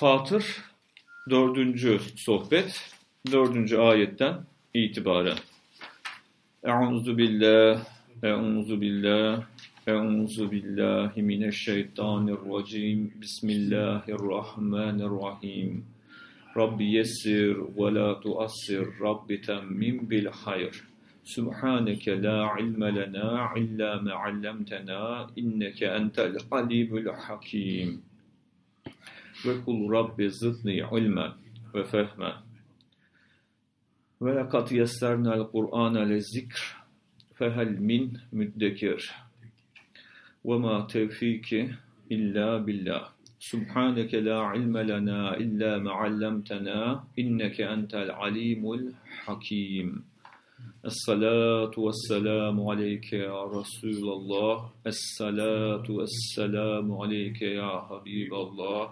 Fatır dördüncü sohbet, dördüncü ayetten itibaren. Euzu billah, euzu billah, euzu billahi mineşşeytanirracim. Bismillahirrahmanirrahim. Rabbi yessir ve la tuassir. Rabbi temmim bil hayr. Subhaneke la ilme lena illa me allamtena inneke entel alimul hakim. Ve kul Rabbi zidni ilmen ve fehmen. Ve lekad yessernel Kur'ane le zikr fehel min müddekir. Ve ma tevfiki illa billah. Subhaneke la ilme lena illa me allamtena inneke entel alimul hakim. Esselatu vesselamu aleyke ya Resulallah. Esselatu vesselamu aleyke ya Habiballah.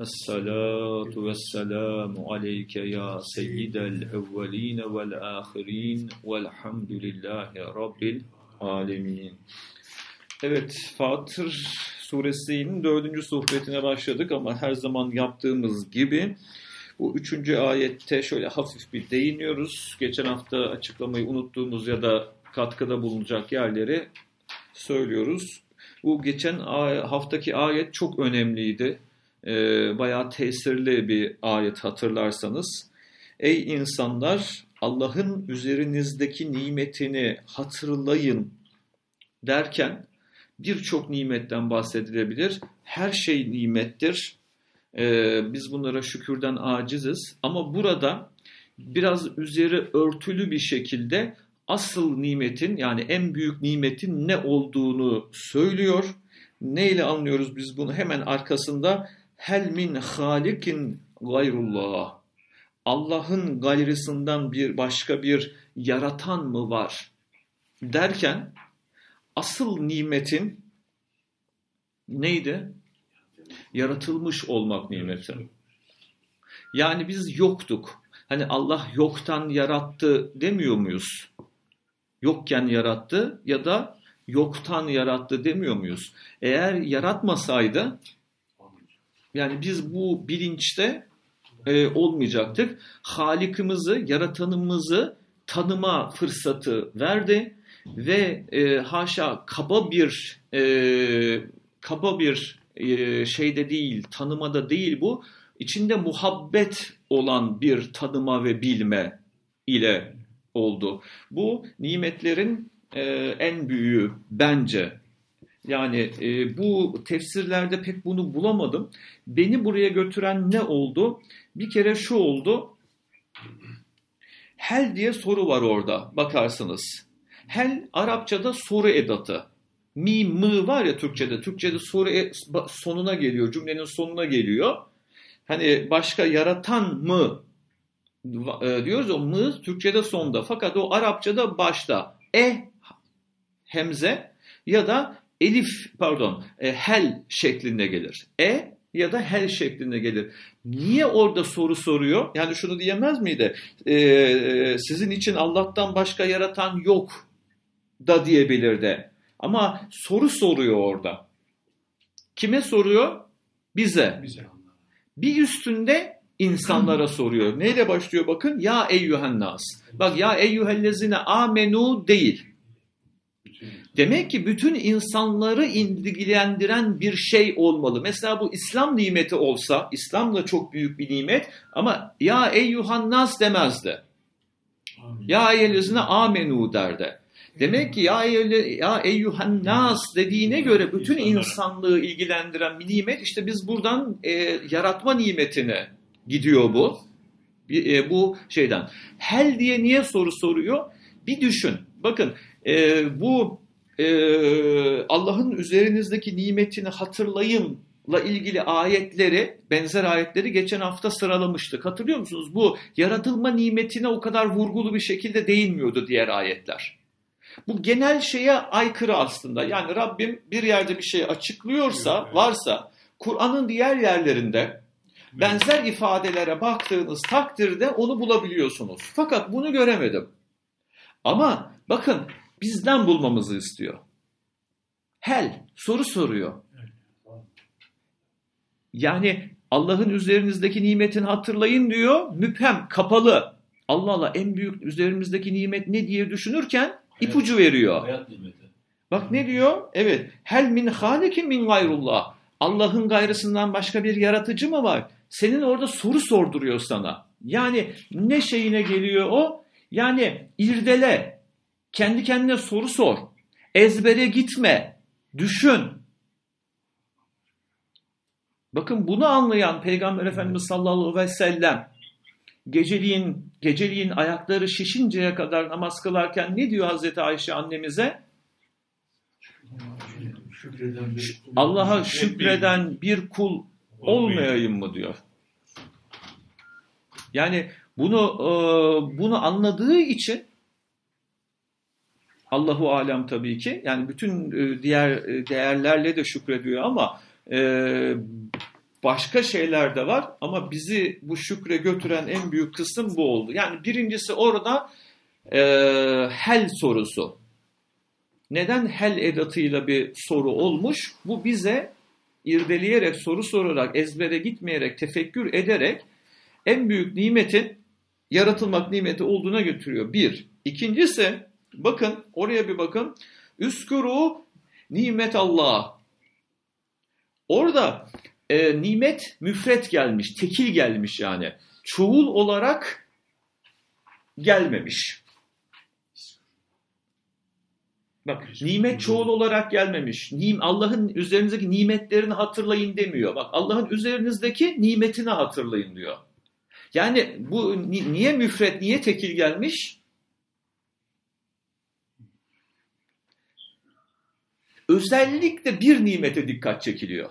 Esselatu vesselamu aleyke ya seyyidel evveline vel ahirin velhamdülillahi rabbil alemin. Evet, Fatır suresinin dördüncü sohbetine başladık ama her zaman yaptığımız gibi bu üçüncü ayette şöyle hafif bir değiniyoruz. Geçen hafta açıklamayı unuttuğumuz ya da katkıda bulunacak yerleri söylüyoruz. Bu geçen haftaki ayet çok önemliydi. Ee, bayağı tesirli bir ayet hatırlarsanız. Ey insanlar Allah'ın üzerinizdeki nimetini hatırlayın derken birçok nimetten bahsedilebilir. Her şey nimettir. Ee, biz bunlara şükürden aciziz. Ama burada biraz üzeri örtülü bir şekilde asıl nimetin yani en büyük nimetin ne olduğunu söylüyor. Neyle anlıyoruz biz bunu? Hemen arkasında hel min halikin gayrullah. Allah'ın gayrısından bir başka bir yaratan mı var? Derken asıl nimetin neydi? Yaratılmış olmak nimeti. Yani biz yoktuk. Hani Allah yoktan yarattı demiyor muyuz? Yokken yarattı ya da yoktan yarattı demiyor muyuz? Eğer yaratmasaydı yani biz bu bilinçte e, olmayacaktık. Halikimizi, yaratanımızı tanıma fırsatı verdi ve e, haşa kaba bir e, kaba bir e, şeyde değil, tanımada değil bu. İçinde muhabbet olan bir tanıma ve bilme ile oldu. Bu nimetlerin e, en büyüğü bence. Yani e, bu tefsirlerde pek bunu bulamadım. Beni buraya götüren ne oldu? Bir kere şu oldu. Hel diye soru var orada bakarsınız. Hel Arapçada soru edatı. Mi, mı var ya Türkçe'de. Türkçe'de soru e, sonuna geliyor, cümlenin sonuna geliyor. Hani başka yaratan mı e, diyoruz o mı Türkçe'de sonda. Fakat o Arapçada başta. E hemze ya da elif pardon e, hel şeklinde gelir. E ya da hel şeklinde gelir. Niye orada soru soruyor? Yani şunu diyemez miydi? E, sizin için Allah'tan başka yaratan yok da diyebilirdi. Ama soru soruyor orada. Kime soruyor? Bize. Bize. Bir üstünde insanlara soruyor. Neyle başlıyor bakın? Ya eyyühen nas. Bak ya eyyühellezine amenu değil. Demek ki bütün insanları ilgilendiren bir şey olmalı. Mesela bu İslam nimeti olsa, İslam da çok büyük bir nimet ama ya eyyuhan nas demezdi. Ya eyyühellezine amenu derdi. Demek ki ya, ya eyyuhan nas dediğine göre bütün insanlığı ilgilendiren bir nimet işte biz buradan e, yaratma nimetine gidiyor bu. E, bu şeyden. Hel diye niye soru soruyor? Bir düşün. Bakın e, bu e, Allah'ın üzerinizdeki nimetini hatırlayınla ilgili ayetleri, benzer ayetleri geçen hafta sıralamıştık. Hatırlıyor musunuz? Bu yaratılma nimetine o kadar vurgulu bir şekilde değinmiyordu diğer ayetler. Bu genel şeye aykırı aslında. Yani Rabbim bir yerde bir şey açıklıyorsa, varsa Kur'an'ın diğer yerlerinde benzer ifadelere baktığınız takdirde onu bulabiliyorsunuz. Fakat bunu göremedim. Ama bakın bizden bulmamızı istiyor. Hel soru soruyor. Yani Allah'ın üzerinizdeki nimetini hatırlayın diyor. Müphem, kapalı. Allah Allah en büyük üzerimizdeki nimet ne diye düşünürken ipucu veriyor. Hayat nimeti. Bak ne diyor? Evet. Hel min halikin min gayrullah. Allah'ın gayrısından başka bir yaratıcı mı var? Senin orada soru sorduruyor sana. Yani ne şeyine geliyor o? Yani irdele. Kendi kendine soru sor. Ezbere gitme. Düşün. Bakın bunu anlayan Peygamber Efendimiz sallallahu aleyhi ve sellem geceliğin geceliğin ayakları şişinceye kadar namaz kılarken ne diyor Hazreti Ayşe annemize? Allah'a şükreden bir kul olmayayım mı diyor. Yani bunu e, bunu anladığı için Allahu alem tabii ki yani bütün e, diğer e, değerlerle de şükrediyor ama e, başka şeyler de var ama bizi bu şükre götüren en büyük kısım bu oldu. Yani birincisi orada e, hel sorusu. Neden hel edatıyla bir soru olmuş? Bu bize irdeleyerek, soru sorarak, ezbere gitmeyerek, tefekkür ederek en büyük nimetin yaratılmak nimeti olduğuna götürüyor. Bir. İkincisi, bakın oraya bir bakın. Üskuru nimet Allah. Orada e, nimet müfret gelmiş, tekil gelmiş yani. Çoğul olarak gelmemiş. Bak nimet çoğul olarak gelmemiş. Nim Allah'ın üzerinizdeki nimetlerini hatırlayın demiyor. Bak Allah'ın üzerinizdeki nimetini hatırlayın diyor. Yani bu ni- niye müfret, niye tekil gelmiş? Özellikle bir nimete dikkat çekiliyor.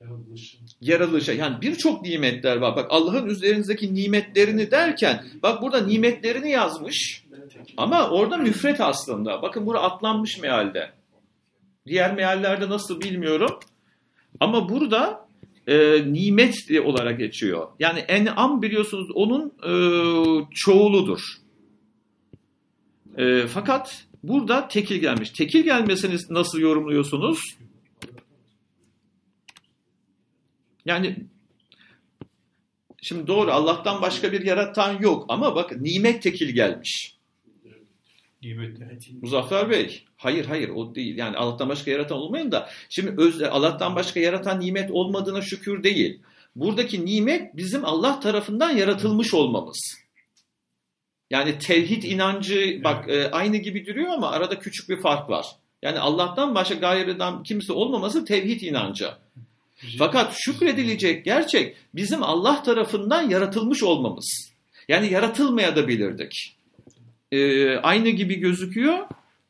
Yaratılışın. Yaratılışa yani birçok nimetler var. Bak Allah'ın üzerinizdeki nimetlerini derken bak burada nimetlerini yazmış. Ama orada müfret aslında. Bakın burada atlanmış mealde. Diğer meallerde nasıl bilmiyorum. Ama burada e, nimet olarak geçiyor. Yani en'am biliyorsunuz onun e, çoğuludur. E, fakat burada tekil gelmiş. Tekil gelmesini nasıl yorumluyorsunuz? Yani şimdi doğru Allah'tan başka bir yaratan yok ama bak nimet tekil gelmiş. Muzaffer Bey, hayır hayır o değil. Yani Allah'tan başka yaratan olmayın da şimdi öz, Allah'tan başka yaratan nimet olmadığına şükür değil. Buradaki nimet bizim Allah tarafından yaratılmış olmamız. Yani tevhid inancı bak e, aynı gibi duruyor ama arada küçük bir fark var. Yani Allah'tan başka gayrıdan kimse olmaması tevhid inancı. Fakat şükredilecek gerçek bizim Allah tarafından yaratılmış olmamız. Yani yaratılmaya da bilirdik. Ee, aynı gibi gözüküyor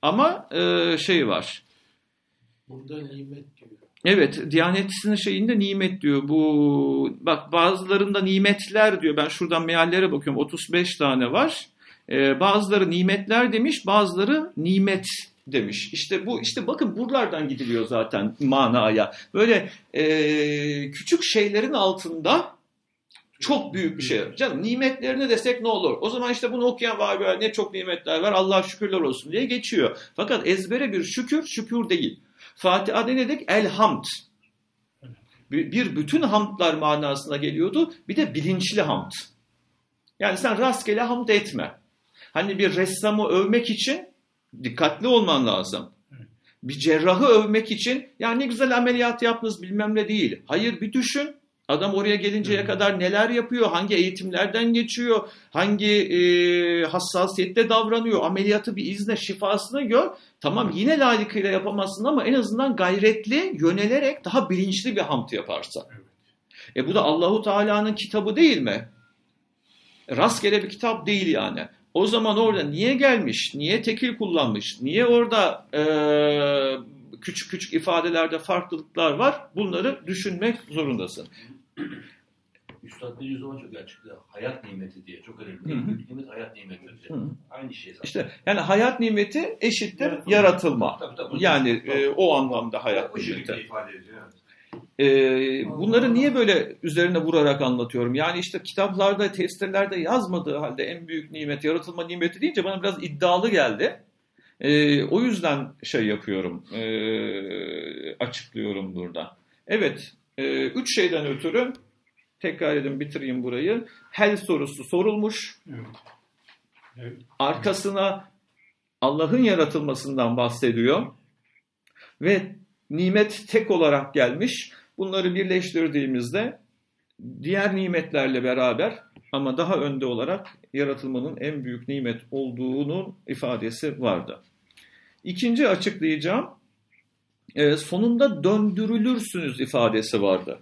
ama e, şey var. Burada nimet. Evet, Diyanet'in şeyinde nimet diyor. Bu bak bazılarında nimetler diyor. Ben şuradan meallere bakıyorum. 35 tane var. Ee, bazıları nimetler demiş, bazıları nimet demiş. İşte bu işte bakın buralardan gidiliyor zaten manaya. Böyle e, küçük şeylerin altında çok büyük bir şey. Canım nimetlerini desek ne olur? O zaman işte bunu okuyan var böyle ne çok nimetler var Allah şükürler olsun diye geçiyor. Fakat ezbere bir şükür şükür değil. Fatiha'da ne dedik? Elhamd. Bir, bütün hamdlar manasına geliyordu. Bir de bilinçli hamd. Yani sen rastgele hamd etme. Hani bir ressamı övmek için dikkatli olman lazım. Bir cerrahı övmek için ya ne güzel ameliyat yaptınız bilmem ne değil. Hayır bir düşün. Adam oraya gelinceye kadar neler yapıyor, hangi eğitimlerden geçiyor, hangi e, hassasiyette davranıyor, ameliyatı bir izne, şifasını gör. Tamam yine layıkıyla yapamazsın ama en azından gayretli, yönelerek daha bilinçli bir hamd yaparsa. E bu da Allahu Teala'nın kitabı değil mi? Rastgele bir kitap değil yani. O zaman orada niye gelmiş, niye tekil kullanmış, niye orada e, küçük küçük ifadelerde farklılıklar var bunları düşünmek zorundasın. Üstad bir zaman çok açıklıyor. Hayat nimeti diye. Çok önemli. Hı hı. Nimet hayat nimeti diye. Hı hı. Aynı şey zaten. İşte yani hayat nimeti eşittir Yaratılma. yaratılma. Tabii, tabii. Yani Tabii. e, o anlamda hayat şekilde nimeti. ifade ediyor. E, bunları niye böyle üzerine vurarak anlatıyorum? Yani işte kitaplarda, tefsirlerde yazmadığı halde en büyük nimet, yaratılma nimeti deyince bana biraz iddialı geldi. E, o yüzden şey yapıyorum, e, açıklıyorum burada. Evet, e, üç şeyden ötürü Tekrar edin bitireyim burayı. Hel sorusu sorulmuş. Evet. Evet. Arkasına Allah'ın yaratılmasından bahsediyor. Ve nimet tek olarak gelmiş. Bunları birleştirdiğimizde diğer nimetlerle beraber ama daha önde olarak yaratılmanın en büyük nimet olduğunun ifadesi vardı. İkinci açıklayacağım e, sonunda döndürülürsünüz ifadesi vardı.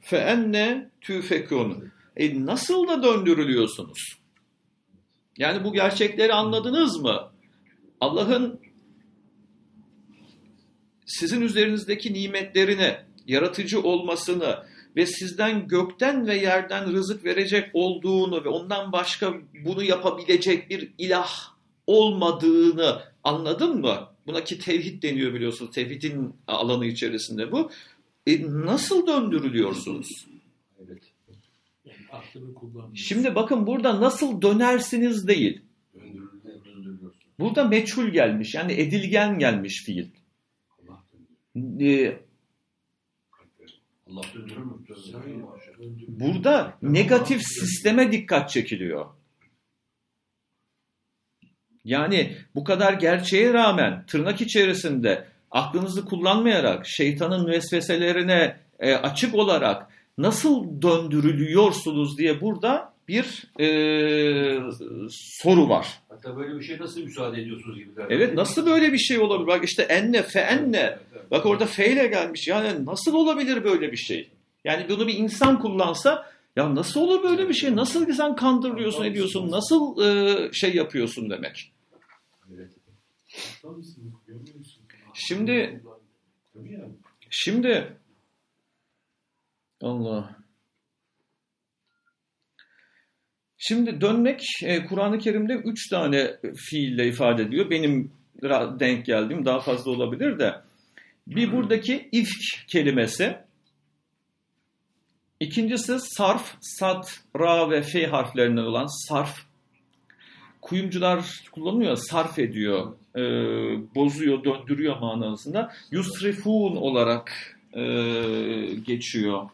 Fe enne tüfekun. E nasıl da döndürülüyorsunuz? Yani bu gerçekleri anladınız mı? Allah'ın sizin üzerinizdeki nimetlerini, yaratıcı olmasını ve sizden gökten ve yerden rızık verecek olduğunu ve ondan başka bunu yapabilecek bir ilah olmadığını anladın mı? Buna ki tevhid deniyor biliyorsunuz. Tevhidin alanı içerisinde bu. E, nasıl döndürülüyorsunuz? Evet. Yani. Şimdi bakın burada nasıl dönersiniz değil. Burada meçhul gelmiş yani edilgen gelmiş fiil. Allah döndürür. E, Allah burada negatif sisteme dikkat çekiliyor. Yani bu kadar gerçeğe rağmen tırnak içerisinde aklınızı kullanmayarak şeytanın vesveselerine e, açık olarak nasıl döndürülüyorsunuz diye burada bir e, soru var. Hatta böyle bir şey nasıl müsaade ediyorsunuz gibi. galiba. Evet nasıl böyle bir şey olabilir? Bak işte enne fe enne. Evet, evet. Bak orada fe ile gelmiş. Yani nasıl olabilir böyle bir şey? Yani bunu bir insan kullansa ya nasıl olur böyle bir şey? Nasıl ki sen kandırıyorsun ediyorsun? Nasıl e, şey yapıyorsun demek. Evet. Şimdi-. Şimdi Allah. Şimdi dönmek e, Kur'an-ı Kerim'de üç tane fiille ifade ediyor. Benim denk geldiğim daha fazla olabilir de. Bir buradaki ifk kelimesi. İkincisi sarf, sat, ra ve fe harflerinden olan sarf. Kuyumcular kullanıyor, sarf ediyor, e, bozuyor, döndürüyor manasında. Yusrifun olarak e, geçiyor.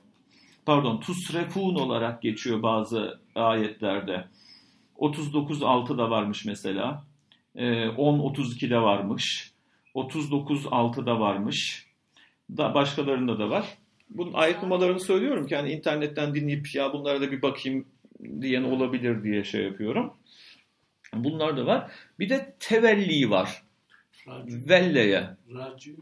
Pardon, tusrefun olarak geçiyor bazı ayetlerde. 39.6'da varmış mesela. E, 10.32'de varmış. 39.6'da varmış. Da başkalarında da var. Bunun ayet numaralarını söylüyorum ki hani internetten dinleyip ya bunlara da bir bakayım diyen olabilir diye şey yapıyorum. Bunlar da var. Bir de tevelli var. Raci. Velleye. Raci.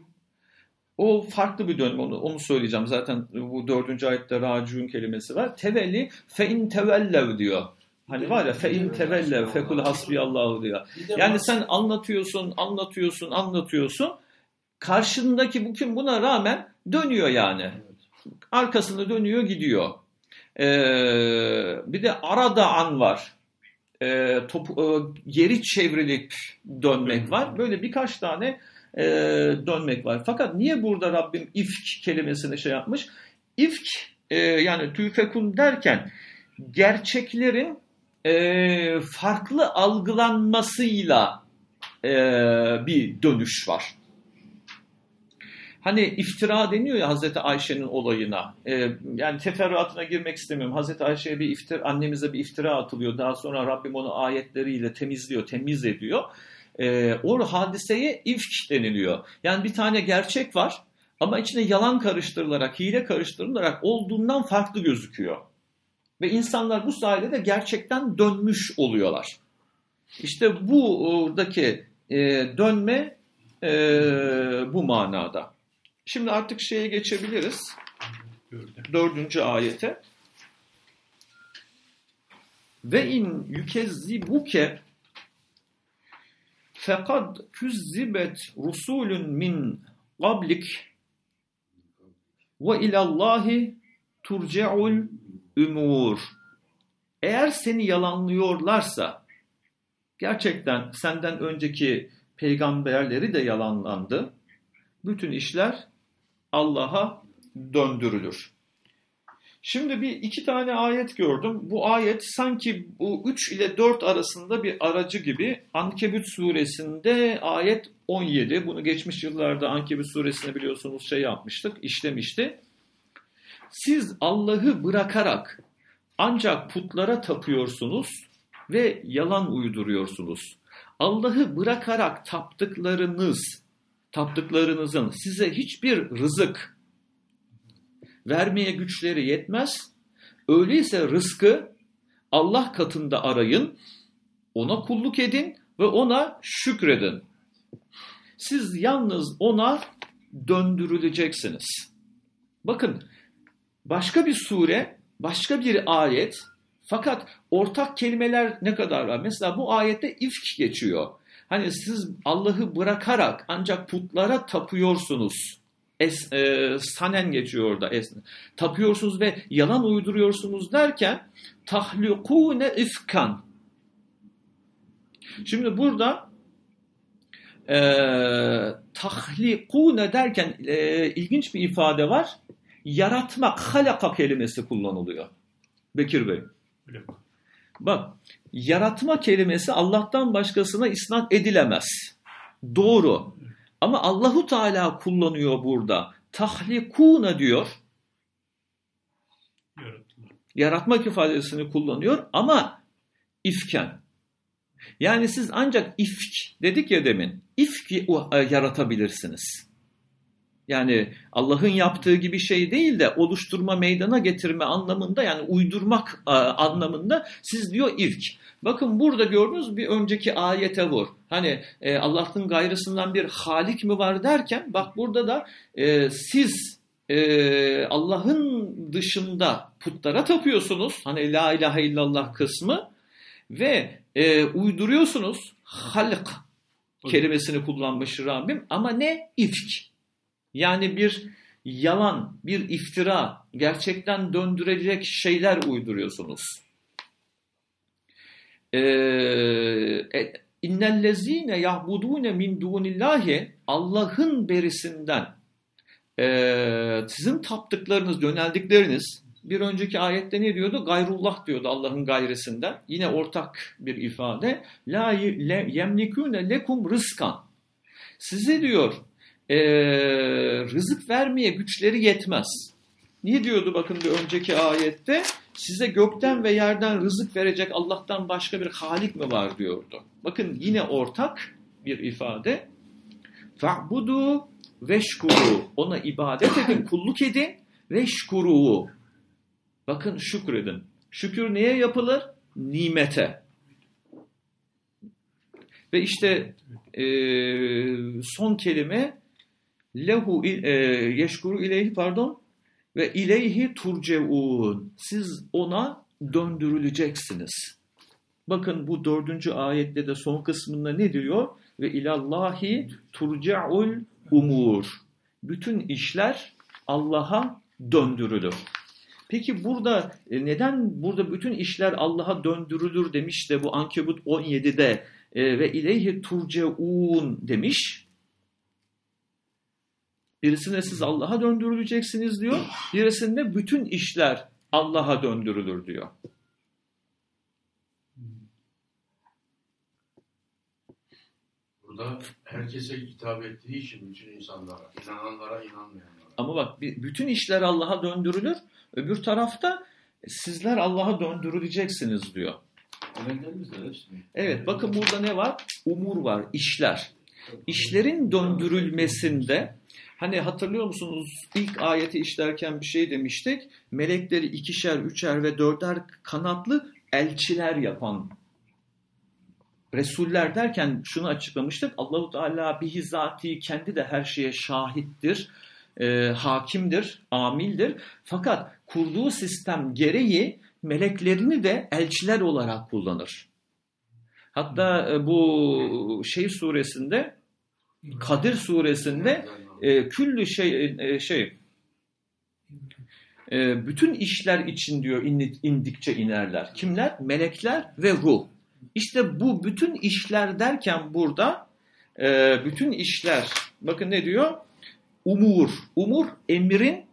O farklı bir dönem onu, onu söyleyeceğim. Zaten bu dördüncü ayette racun kelimesi var. Tevelli fe in tevellev diyor. Hani var ya fe in tevellev fekul hasbiyallahu diyor. Yani sen anlatıyorsun, anlatıyorsun, anlatıyorsun. Karşındaki bu kim buna rağmen dönüyor yani. Arkasını dönüyor gidiyor. Ee, bir de arada an var. Ee, topu, e, geri çevrilip dönmek var. Böyle birkaç tane e, dönmek var. Fakat niye burada Rabbim ifk kelimesini şey yapmış? İfk e, yani tüfekun derken gerçeklerin e, farklı algılanmasıyla e, bir dönüş var. Hani iftira deniyor ya Hazreti Ayşe'nin olayına. E, yani teferruatına girmek istemiyorum. Hazreti Ayşe'ye bir iftira, annemize bir iftira atılıyor. Daha sonra Rabbim onu ayetleriyle temizliyor, temiz ediyor. E, o hadiseye ifk deniliyor. Yani bir tane gerçek var ama içine yalan karıştırılarak, hile karıştırılarak olduğundan farklı gözüküyor. Ve insanlar bu sayede de gerçekten dönmüş oluyorlar. İşte buradaki e, dönme e, bu manada. Şimdi artık şeye geçebiliriz. Dördüncü ayete. Ve in yükezzibuke fekad küzzibet rusulun min qablik ve ilallahi turce'ul umur. Eğer seni yalanlıyorlarsa gerçekten senden önceki peygamberleri de yalanlandı. Bütün işler Allah'a döndürülür. Şimdi bir iki tane ayet gördüm. Bu ayet sanki bu 3 ile 4 arasında bir aracı gibi. Ankebut suresinde ayet 17. Bunu geçmiş yıllarda Ankebut suresine biliyorsunuz şey yapmıştık, işlemişti. Siz Allah'ı bırakarak ancak putlara tapıyorsunuz ve yalan uyduruyorsunuz. Allah'ı bırakarak taptıklarınız, taptıklarınızın size hiçbir rızık vermeye güçleri yetmez. Öyleyse rızkı Allah katında arayın, ona kulluk edin ve ona şükredin. Siz yalnız ona döndürüleceksiniz. Bakın başka bir sure, başka bir ayet fakat ortak kelimeler ne kadar var? Mesela bu ayette ifk geçiyor. Hani siz Allah'ı bırakarak ancak putlara tapıyorsunuz. Es, e, sanen geçiyor orada. Es, tapıyorsunuz ve yalan uyduruyorsunuz derken tahlikune ifkan. Şimdi burada e, tahlikune derken e, ilginç bir ifade var. Yaratmak, halaka kelimesi kullanılıyor. Bekir Bey. Öyle? Bak, yaratma kelimesi Allah'tan başkasına isnat edilemez. Doğru. Ama Allahu Teala kullanıyor burada. Tahlikuna diyor. Yarattılar. Yaratmak ifadesini kullanıyor ama ifken. Yani siz ancak ifk dedik ya demin. İfki yaratabilirsiniz. Yani Allah'ın yaptığı gibi şey değil de oluşturma, meydana getirme anlamında yani uydurmak e, anlamında siz diyor ifk. Bakın burada gördünüz bir önceki ayete vur. Hani e, Allah'ın gayrısından bir halik mi var derken bak burada da e, siz e, Allah'ın dışında putlara tapıyorsunuz. Hani la ilahe illallah kısmı ve e, uyduruyorsunuz. Halk kelimesini kullanmış Rabbim ama ne? İfk. Yani bir yalan, bir iftira, gerçekten döndürecek şeyler uyduruyorsunuz. Ee, İnnellezine yahbudune min dunillahi Allah'ın berisinden e, sizin taptıklarınız, yöneldikleriniz bir önceki ayette ne diyordu? Gayrullah diyordu Allah'ın gayrisinden. Yine ortak bir ifade. La yemlikune lekum rızkan. Size diyor e, rızık vermeye güçleri yetmez. Niye diyordu bakın bir önceki ayette? Size gökten ve yerden rızık verecek Allah'tan başka bir halik mi var diyordu. Bakın yine ortak bir ifade. Fa'budu veşkuru. Ona ibadet edin, kulluk edin. Veşkuru. Bakın şükredin. Şükür neye yapılır? Nimete. Ve işte e, son kelime lehu e, yeşkuru ileyhi pardon ve ileyhi turceun. Siz ona döndürüleceksiniz. Bakın bu dördüncü ayette de son kısmında ne diyor? Ve ilallahi turcaul umur. Bütün işler Allah'a döndürülür. Peki burada e, neden burada bütün işler Allah'a döndürülür demiş de bu Ankebut 17'de e, ve ileyhi turceun demiş. Birisine siz Allah'a döndürüleceksiniz diyor. Birisinde bütün işler Allah'a döndürülür diyor. Burada herkese hitap ettiği için bütün insanlara, inananlara, inanmayanlara. Ama bak bütün işler Allah'a döndürülür. Öbür tarafta sizler Allah'a döndürüleceksiniz diyor. Evet bakın burada ne var? Umur var, işler. İşlerin döndürülmesinde hani hatırlıyor musunuz ilk ayeti işlerken bir şey demiştik. Melekleri ikişer, üçer ve dörder kanatlı elçiler yapan Resuller derken şunu açıklamıştık. Allahu Teala bihizati kendi de her şeye şahittir, e, hakimdir, amildir. Fakat kurduğu sistem gereği meleklerini de elçiler olarak kullanır. Hatta e, bu şey suresinde Kadir suresinde e, küllü şey e, şey e, bütün işler için diyor indikçe inerler. Kimler? Melekler ve ruh. İşte bu bütün işler derken burada e, bütün işler bakın ne diyor? Umur. Umur emirin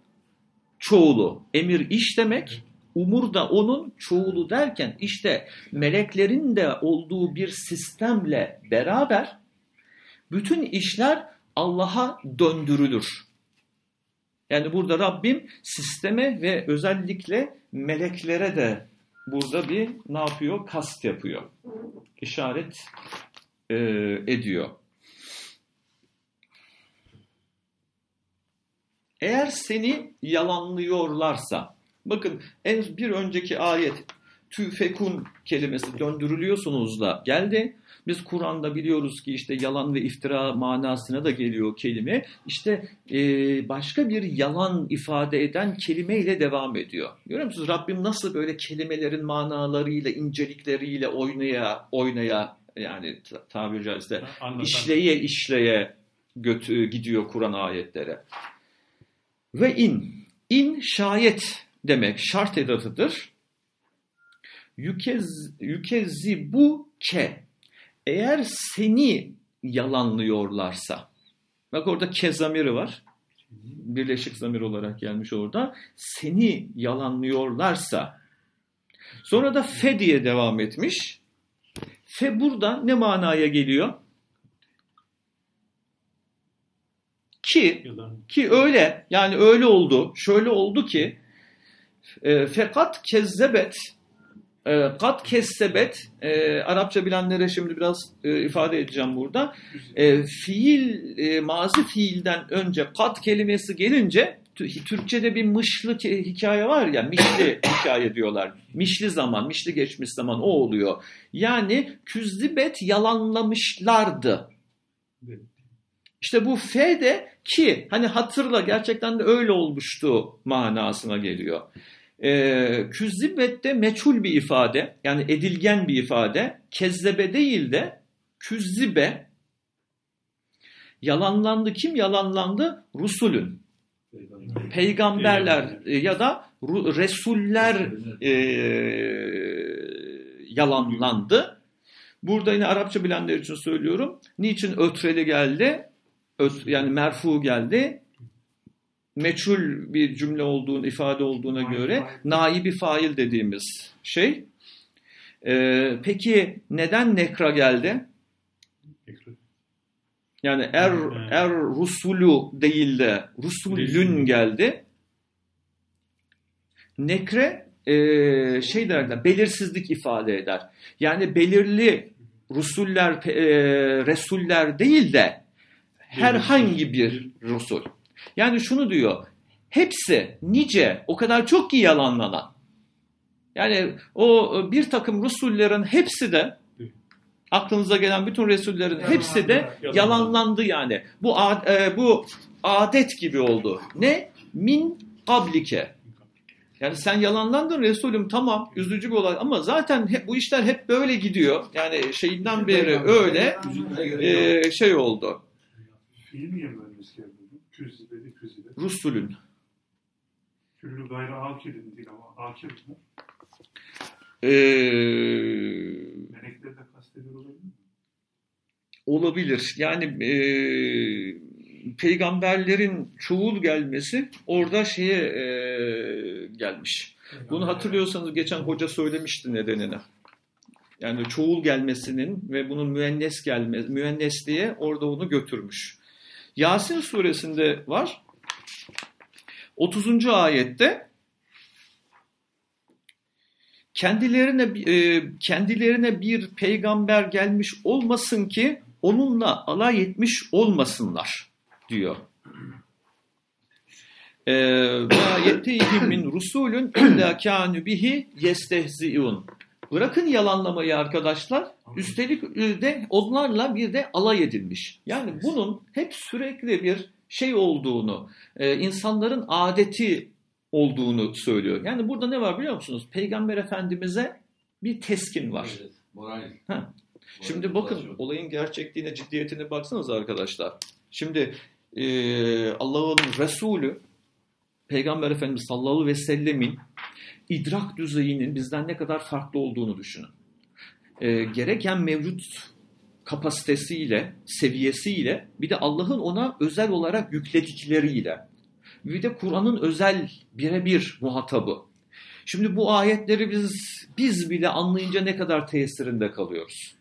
çoğulu. Emir iş demek. Umur da onun çoğulu derken işte meleklerin de olduğu bir sistemle beraber bütün işler Allah'a döndürülür. Yani burada Rabbim sisteme ve özellikle meleklere de burada bir ne yapıyor? Kast yapıyor. İşaret e, ediyor. Eğer seni yalanlıyorlarsa, bakın en bir önceki ayet tüfekun kelimesi döndürülüyorsunuz da geldi. Biz Kur'an'da biliyoruz ki işte yalan ve iftira manasına da geliyor kelime. İşte e, başka bir yalan ifade eden kelimeyle devam ediyor. Görüyor musunuz? Rabbim nasıl böyle kelimelerin manalarıyla, incelikleriyle oynaya oynaya yani tabiri caizse işleye işleye götü, gidiyor Kur'an ayetleri. Ve in. In şayet demek şart edatıdır. Yükez, yükezi bu ke. Eğer seni yalanlıyorlarsa. Bak orada ke zamiri var. Birleşik zamir olarak gelmiş orada. Seni yalanlıyorlarsa. Sonra da fe diye devam etmiş. Fe burada ne manaya geliyor? Ki ki öyle yani öyle oldu. Şöyle oldu ki e, fekat kezzebet e, kat kessebet e, Arapça bilenlere şimdi biraz e, ifade edeceğim burada. E, fiil e, mazi fiilden önce kat kelimesi gelince Tü- Türkçe'de bir mışlı hikaye var ya mişli hikaye diyorlar. Mişli zaman, mişli geçmiş zaman o oluyor. Yani küzzibet yalanlamışlardı. İşte bu fe de ki hani hatırla gerçekten de öyle olmuştu manasına geliyor. Ee, küzzibet de meçhul bir ifade yani edilgen bir ifade. Kezzebe değil de küzzibe yalanlandı. Kim yalanlandı? Rusulün. Peygamberler e, ya da Resuller e, yalanlandı. Burada yine Arapça bilenler için söylüyorum. Niçin ötreli geldi? Öt, yani merfu geldi. Meçhul bir cümle olduğunu, ifade olduğuna göre naibi fail dediğimiz şey. Ee, peki neden nekra geldi? Yani er, Evet. er rusulu değil de Resulün. geldi. Nekre e, şey derler belirsizlik ifade eder. Yani belirli rusuller, e, resuller değil de herhangi bir rusul. Yani şunu diyor. Hepsi nice o kadar çok ki yalanlanan. Yani o bir takım rusullerin hepsi de aklınıza gelen bütün resullerin hepsi de yalanlandı yani. Bu e, bu adet gibi oldu. Ne? Min kablike. Yani sen yalanlandın Resulüm tamam üzücü bir olay ama zaten hep, bu işler hep böyle gidiyor. Yani şeyinden beri öyle e, şey oldu. Fiil niye mühendis geldi? Küzibeli küzibe. Rusulün. Küllü gayrı akilin değil ama akil mi? E, Melekleri de kastediyor olabilir mi? olabilir. Yani e, peygamberlerin çoğul gelmesi orada şeye e, gelmiş. Bunu hatırlıyorsanız geçen hoca söylemişti nedenini. Yani çoğul gelmesinin ve bunun müennes gelme, müennes diye orada onu götürmüş. Yasin suresinde var. 30. ayette kendilerine e, kendilerine bir peygamber gelmiş olmasın ki onunla alay etmiş olmasınlar diyor. Ee, Ve yeteyhim rusulün illa kânü bihi yestehzi'un. Bırakın yalanlamayı arkadaşlar. Üstelik de onlarla bir de alay edilmiş. Yani bunun hep sürekli bir şey olduğunu, e, insanların adeti olduğunu söylüyor. Yani burada ne var biliyor musunuz? Peygamber Efendimiz'e bir teskin var. Evet, moral. Ha. Şimdi Moral bakın bozucu. olayın gerçekliğine, ciddiyetine baksanız arkadaşlar. Şimdi e, Allah'ın Resulü Peygamber Efendimiz sallallahu ve sellemin idrak düzeyinin bizden ne kadar farklı olduğunu düşünün. E, gereken mevcut kapasitesiyle, seviyesiyle bir de Allah'ın ona özel olarak yükledikleriyle bir de Kur'an'ın özel birebir muhatabı. Şimdi bu ayetleri biz biz bile anlayınca ne kadar tesirinde kalıyoruz.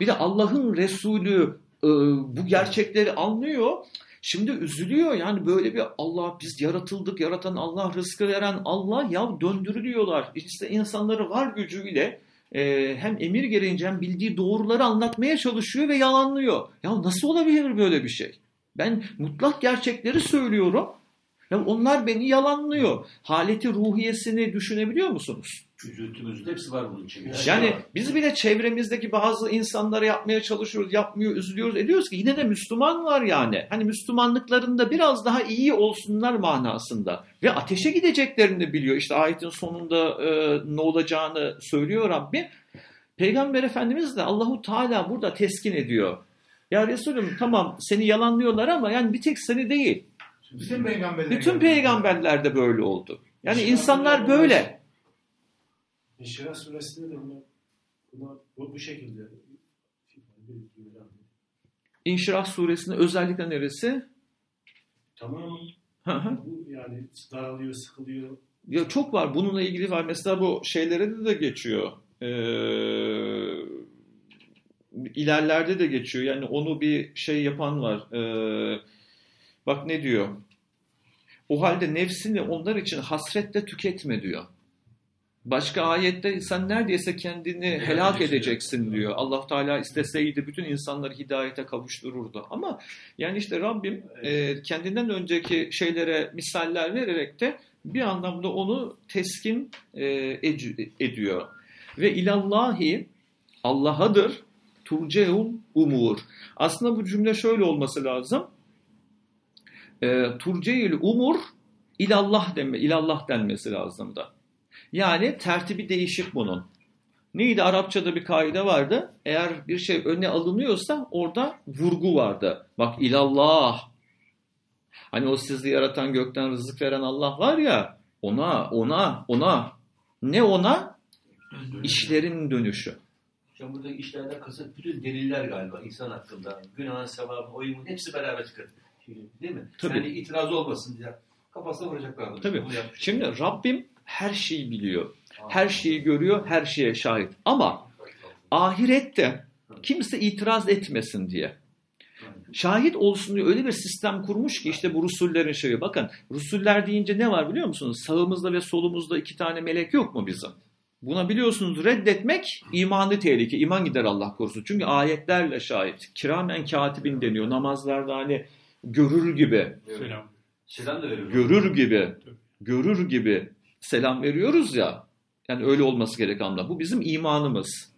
Bir de Allah'ın Resulü e, bu gerçekleri anlıyor. Şimdi üzülüyor yani böyle bir Allah biz yaratıldık, yaratan Allah, rızkı veren Allah ya döndürülüyorlar. İşte insanları var gücüyle e, hem emir gereğince hem bildiği doğruları anlatmaya çalışıyor ve yalanlıyor. Ya nasıl olabilir böyle bir şey? Ben mutlak gerçekleri söylüyorum. Ya onlar beni yalanlıyor. Haleti ruhiyesini düşünebiliyor musunuz? Üzüntümüzün hepsi var bunun içinde. Yani biz bile çevremizdeki bazı insanlara yapmaya çalışıyoruz, yapmıyor, üzülüyoruz, ediyoruz ki yine de Müslüman var yani. Hani Müslümanlıklarında biraz daha iyi olsunlar manasında. Ve ateşe gideceklerini biliyor. İşte ayetin sonunda e, ne olacağını söylüyor Rabbim. Peygamber Efendimiz de Allahu Teala burada teskin ediyor. Ya Resulüm tamam seni yalanlıyorlar ama yani bir tek seni değil. Bütün peygamberler. Bütün peygamberler de böyle oldu. Yani insanlar böyle. İnşirah suresinde de bunlar, bunlar bu, bu şekilde. İnşirah suresinin özellikle neresi? Tamam. Hı hı. bu yani daralıyor, sıkılıyor. Ya çok var. Bununla ilgili var. Mesela bu şeylere de, de geçiyor. Ee, ilerlerde de geçiyor. Yani onu bir şey yapan var. Ee, bak ne diyor? O halde nefsini onlar için hasretle tüketme diyor. Başka ayette sen neredeyse kendini Helak helak edeceksin. diyor. Allah Teala isteseydi bütün insanları hidayete kavuştururdu. Ama yani işte Rabbim e, kendinden önceki şeylere misaller vererek de bir anlamda onu teskin e, ed- ediyor. Ve ilallahi Allah'adır turceul umur. Aslında bu cümle şöyle olması lazım. E, turceul umur ilallah denme, ilallah denmesi lazım da. Yani tertibi değişik bunun. Neydi? Arapçada bir kaide vardı. Eğer bir şey öne alınıyorsa orada vurgu vardı. Bak ilallah. Hani o sizi yaratan gökten rızık veren Allah var ya ona ona ona ne ona? İşlerin dönüşü. Hocam buradaki işlerden kasıt bütün deliller galiba insan hakkında. Günahın, sevabı, oyunun hepsi beraber çıkar. Değil mi? Tabii. Yani itiraz olmasın diye kafasına vuracaklardı. Tabii. Şimdi Rabbim her şeyi biliyor. Her şeyi görüyor, her şeye şahit. Ama ahirette kimse itiraz etmesin diye. Şahit olsun diye öyle bir sistem kurmuş ki işte bu Rusullerin şeyi. Bakın Rusuller deyince ne var biliyor musunuz? Sağımızda ve solumuzda iki tane melek yok mu bizim? Buna biliyorsunuz reddetmek imanı tehlike. İman gider Allah korusun. Çünkü ayetlerle şahit. Kiramen katibin deniyor. Namazlarda hani görür gibi. Selam. Görür gibi. Görür gibi selam veriyoruz ya. Yani öyle olması gereken anlamda. Bu bizim imanımız.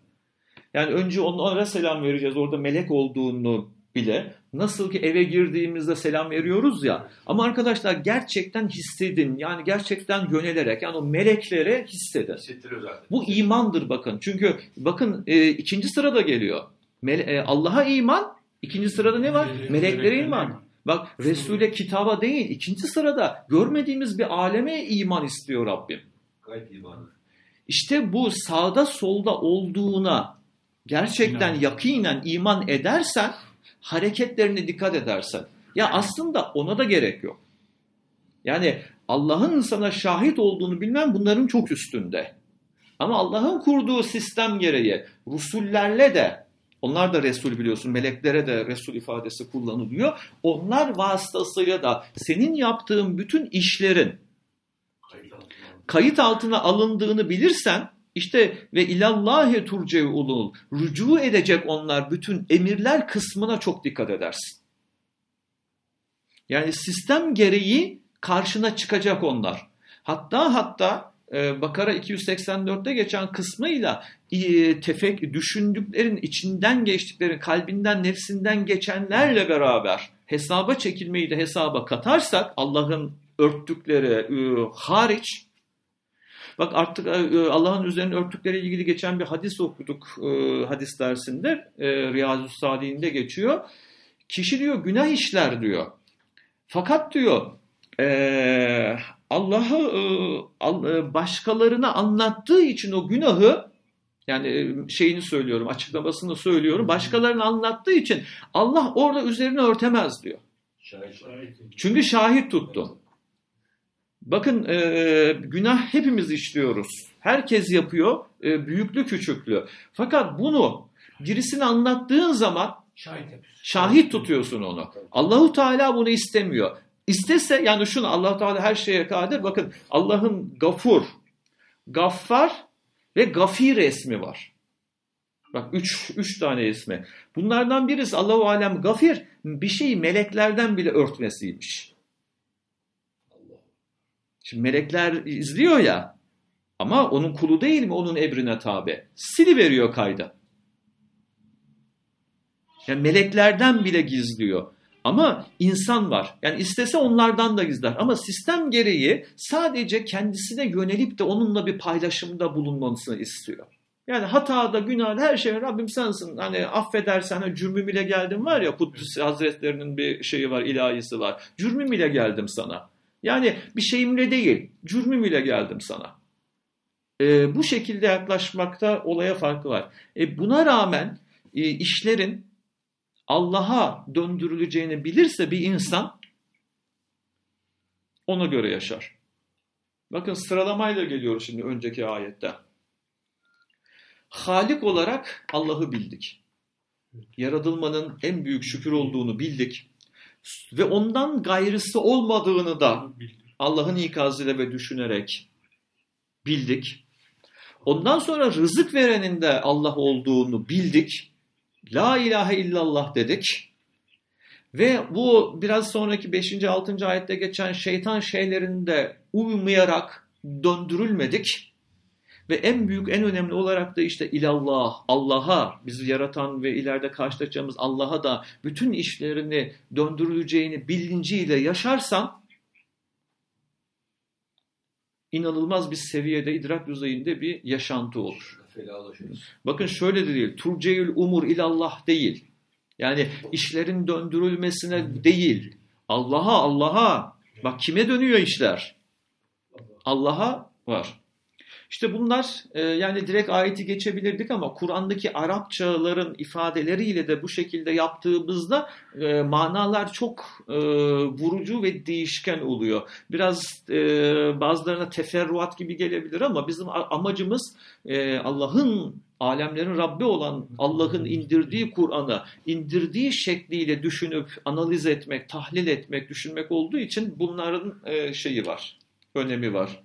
Yani önce onlara selam vereceğiz. Orada melek olduğunu bile. Nasıl ki eve girdiğimizde selam veriyoruz ya. Ama arkadaşlar gerçekten hissedin. Yani gerçekten yönelerek yani o meleklere hissedin. Hissettiriyor zaten. Bu imandır bakın. Çünkü bakın e, ikinci sırada geliyor. Mele- e, Allah'a iman. ikinci sırada ne var? Meleklere iman. Bak Resul'e kitaba değil ikinci sırada görmediğimiz bir aleme iman istiyor Rabbim. Gayet imanı. İşte bu sağda solda olduğuna gerçekten yakinen iman edersen hareketlerine dikkat edersen ya aslında ona da gerek yok. Yani Allah'ın sana şahit olduğunu bilmem bunların çok üstünde. Ama Allah'ın kurduğu sistem gereği Rusullerle de onlar da Resul biliyorsun meleklere de Resul ifadesi kullanılıyor. Onlar vasıtasıyla da senin yaptığın bütün işlerin Kayıt altına. alındığını bilirsen işte ve ilallahi turceulul rücu edecek onlar bütün emirler kısmına çok dikkat edersin. Yani sistem gereği karşına çıkacak onlar. Hatta hatta Bakara 284'te geçen kısmıyla e, tefek düşündüklerin içinden geçtiklerin kalbinden nefsinden geçenlerle beraber hesaba çekilmeyi de hesaba katarsak Allah'ın örttükleri e, hariç Bak artık e, Allah'ın üzerine örttükleriyle ilgili geçen bir hadis okuduk hadis dersinde. E, Riyazu Salih'inde geçiyor. Kişi diyor günah işler diyor. Fakat diyor e, Allah'ı e, e, başkalarına anlattığı için o günahı yani e, şeyini söylüyorum açıklamasını söylüyorum. Başkalarına anlattığı için Allah orada üzerine örtemez diyor. Çünkü şahit tuttu. Bakın e, günah hepimiz işliyoruz. Herkes yapıyor, e, büyüklü küçüklü. Fakat bunu birisine anlattığın zaman. Şahit tutuyorsun onu. Allahu Teala bunu istemiyor. İstese yani şunu Allah Teala her şeye kadir. Bakın Allah'ın Gafur, Gaffar ve Gafir ismi var. Bak üç, üç tane ismi. Bunlardan birisi Allahu Alem Gafir bir şeyi meleklerden bile örtmesiymiş. Şimdi melekler izliyor ya ama onun kulu değil mi onun emrine tabi. Sili veriyor kayda. Yani meleklerden bile gizliyor. Ama insan var. Yani istese onlardan da gizler. Ama sistem gereği sadece kendisine yönelip de onunla bir paylaşımda bulunmasını istiyor. Yani hatada, günah, her şey Rabbim sensin. Hani affedersen hani cürmüm ile geldim var ya Kuddüs Hazretlerinin bir şeyi var, ilahisi var. Cürmüm ile geldim sana. Yani bir şeyimle değil, cürmüm ile geldim sana. Ee, bu şekilde yaklaşmakta olaya farkı var. E, buna rağmen e, işlerin Allah'a döndürüleceğini bilirse bir insan ona göre yaşar. Bakın sıralamayla geliyor şimdi önceki ayette. Halik olarak Allah'ı bildik. Yaratılmanın en büyük şükür olduğunu bildik. Ve ondan gayrısı olmadığını da Allah'ın ikazıyla ve düşünerek bildik. Ondan sonra rızık verenin de Allah olduğunu bildik. La ilahe illallah dedik. Ve bu biraz sonraki 5. 6. ayette geçen şeytan şeylerinde uymayarak döndürülmedik. Ve en büyük, en önemli olarak da işte ilallah, Allah'a, bizi yaratan ve ileride karşılaşacağımız Allah'a da bütün işlerini döndürüleceğini bilinciyle yaşarsan, inanılmaz bir seviyede, idrak düzeyinde bir yaşantı olur. Bakın şöyle de değil, turceül umur ilallah değil. Yani işlerin döndürülmesine değil, Allah'a, Allah'a. Bak kime dönüyor işler? Allah'a var. İşte bunlar e, yani direkt ayeti geçebilirdik ama Kur'an'daki Arapçaların ifadeleriyle de bu şekilde yaptığımızda e, manalar çok e, vurucu ve değişken oluyor. Biraz bazılarına teferruat gibi gelebilir ama bizim amacımız Allah'ın alemlerin Rabbi olan Allah'ın indirdiği Kur'an'ı indirdiği şekliyle düşünüp analiz etmek, tahlil etmek, düşünmek olduğu için bunların şeyi var, önemi var.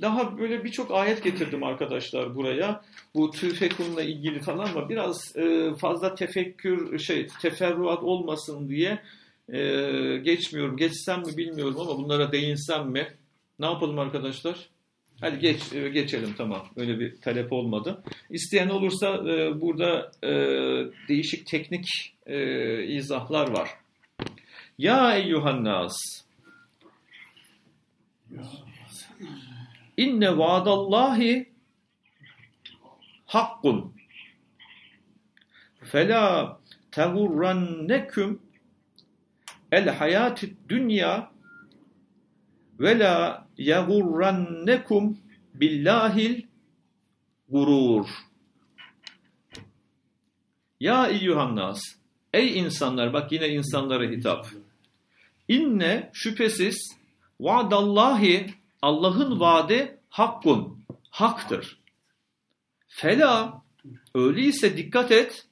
Daha böyle birçok ayet getirdim arkadaşlar buraya. Bu tüfekunla ilgili falan ama biraz e, fazla tefekkür şey teferruat olmasın diye e, geçmiyorum. Geçsem mi bilmiyorum ama bunlara değinsem mi? Ne yapalım arkadaşlar? Hadi geç e, geçelim tamam. Öyle bir talep olmadı. İsteyen olursa e, burada e, değişik teknik e, izahlar var. Ya eyyuhannas. İnne vaadallahi hakkun. Fela tegurrannekum el hayatid dünya ve la yegurrannekum billahil gurur. Ya eyyuhannas, ey insanlar, bak yine insanlara hitap. İnne şüphesiz vaadallahi Allah'ın vaadi hakkun, haktır. Fela, öyleyse dikkat et.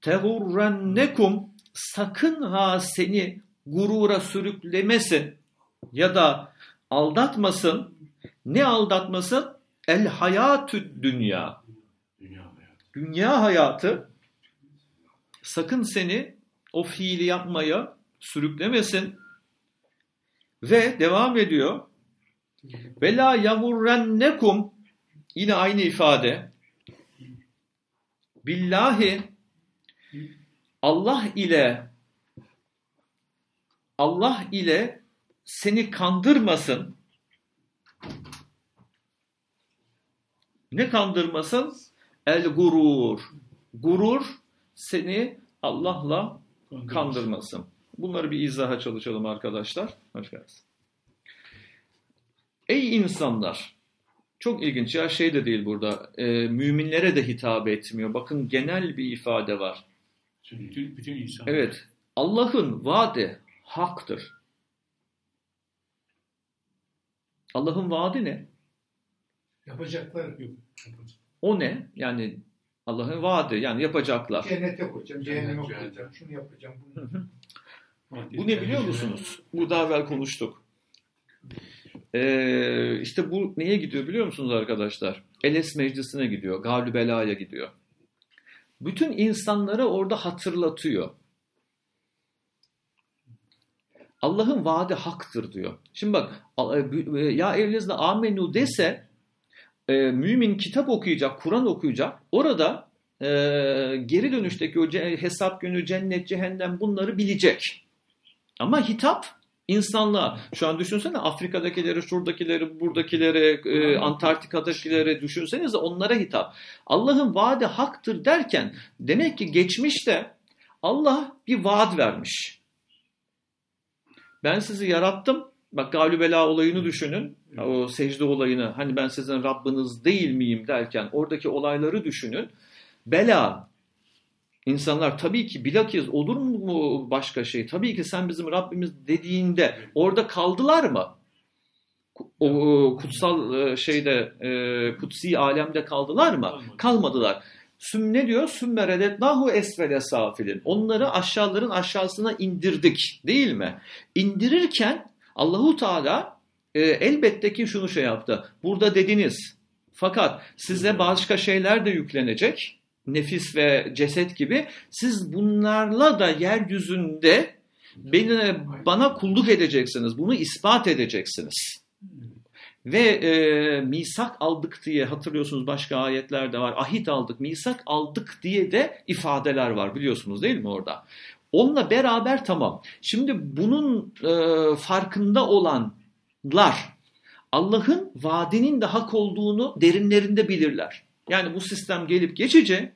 Tegurrennekum, sakın ha seni gurura sürüklemesin ya da aldatmasın. Ne aldatmasın? El hayatü dünya. Dünya hayatı sakın seni o fiili yapmaya sürüklemesin. Ve devam ediyor. Ve la yamurrennekum yine aynı ifade. Billahi Allah ile Allah ile seni kandırmasın. Ne kandırmasın? El gurur. Gurur seni Allah'la kandırmasın. Bunları bir izaha çalışalım arkadaşlar. Hoş geldiniz. Ey insanlar! Çok ilginç ya şey de değil burada. E, müminlere de hitap etmiyor. Bakın genel bir ifade var. Bütün, bütün insan. Evet. Allah'ın vaadi haktır. Allah'ın vaadi ne? Yapacaklar. Yok. yapacak. O ne? Yani Allah'ın vaadi yani yapacaklar. Cennete koyacağım, cehenneme Cennet, koyacağım, cehennem. şunu yapacağım, bunu Bu ne biliyor musunuz? Bu daha evvel konuştuk. Ee, işte bu neye gidiyor biliyor musunuz arkadaşlar? Eles Meclisi'ne gidiyor. Galü Bela'ya gidiyor. Bütün insanlara orada hatırlatıyor. Allah'ın vaadi haktır diyor. Şimdi bak e, ya evlinizle amenu dese e, mümin kitap okuyacak, Kur'an okuyacak. Orada e, geri dönüşteki o hesap günü, cennet, cehennem bunları bilecek. Ama hitap insanlığa. Şu an düşünsene Afrika'dakileri, şuradakileri, buradakileri, e, Antarktika'dakileri düşünsenize onlara hitap. Allah'ın vaadi haktır derken demek ki geçmişte Allah bir vaat vermiş. Ben sizi yarattım. Bak Galübela olayını düşünün. O secde olayını. Hani ben sizin Rabbiniz değil miyim derken oradaki olayları düşünün. Bela İnsanlar tabii ki bilakis olur mu başka şey? Tabii ki sen bizim Rabbimiz dediğinde orada kaldılar mı? O kutsal e, şeyde e, kutsi alemde kaldılar mı? Kalmadı. Kalmadılar. Süm ne diyor? Sümme redetnahu esfele safilin. Onları aşağıların aşağısına indirdik değil mi? İndirirken Allahu Teala e, elbette ki şunu şey yaptı. Burada dediniz. Fakat size başka şeyler de yüklenecek nefis ve ceset gibi siz bunlarla da yeryüzünde beni, bana kulluk edeceksiniz. Bunu ispat edeceksiniz. Ve e, misak aldık diye hatırlıyorsunuz başka ayetlerde var. Ahit aldık, misak aldık diye de ifadeler var biliyorsunuz değil mi orada? Onunla beraber tamam. Şimdi bunun e, farkında olanlar Allah'ın vaadinin de hak olduğunu derinlerinde bilirler. Yani bu sistem gelip geçici